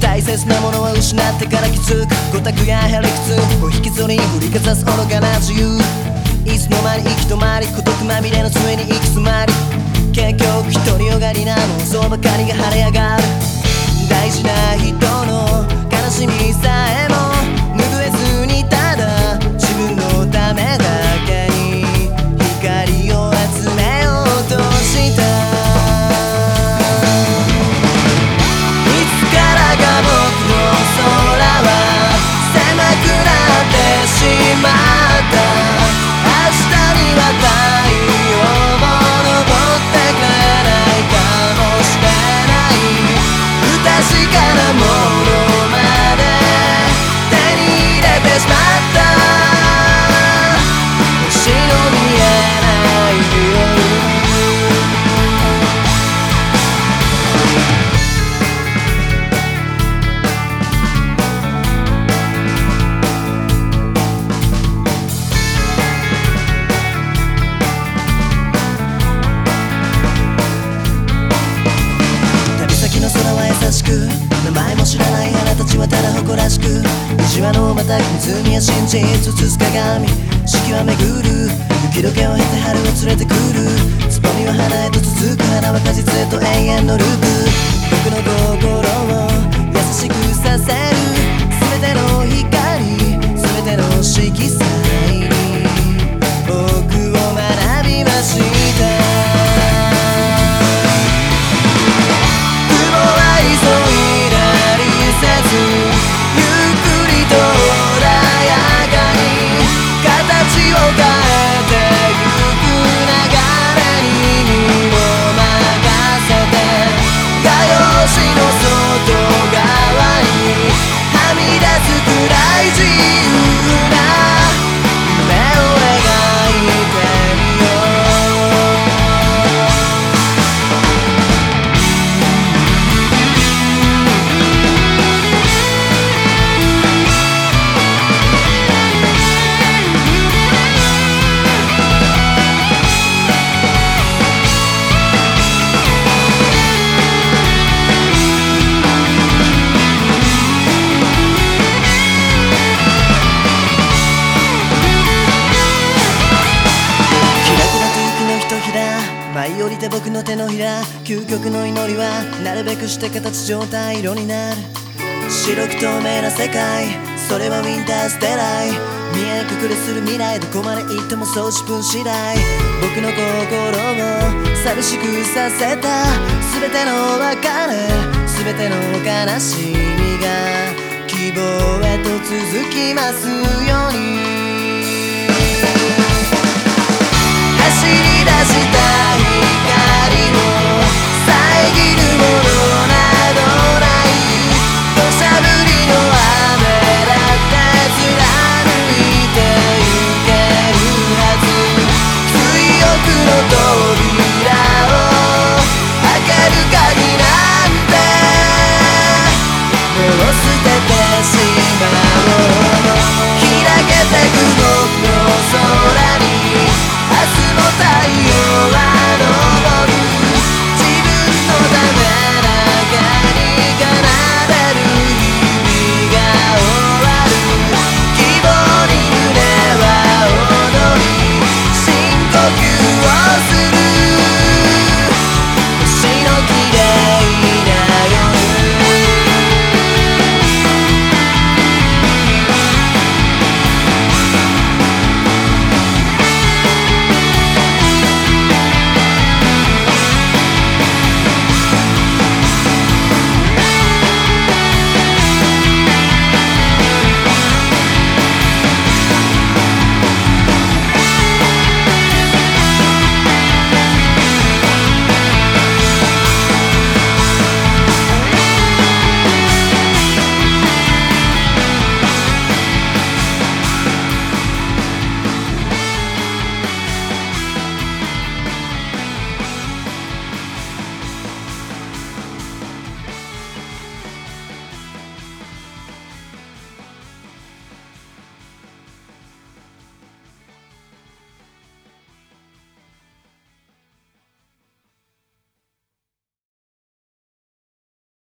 大切なものは失ってから気づく。五択やへりくつを引きずり振りかざす愚かな自由いつの間に行き止まり孤独まみれの末に行き詰まり。結局独りよがりな妄想ばかりが晴れ上がる。優しく名前も知らないあなたちはただ誇らしく虹はのまた湖は信じつつ鏡四季は巡る。雪解けを経て春を連れてくる。つぼみは花へと続く花は果実へと永遠のループ。僕の心を優しくさせる。全ての光舞い降りて僕の手のひら究極の祈りはなるべくして形状態色になる白く透明な世界それはウィンターステライ見え隠れする未来どこまで行ってもそう自分次第僕の心を寂しくさせた全ての別れ全ての悲しみが希望へと続きますように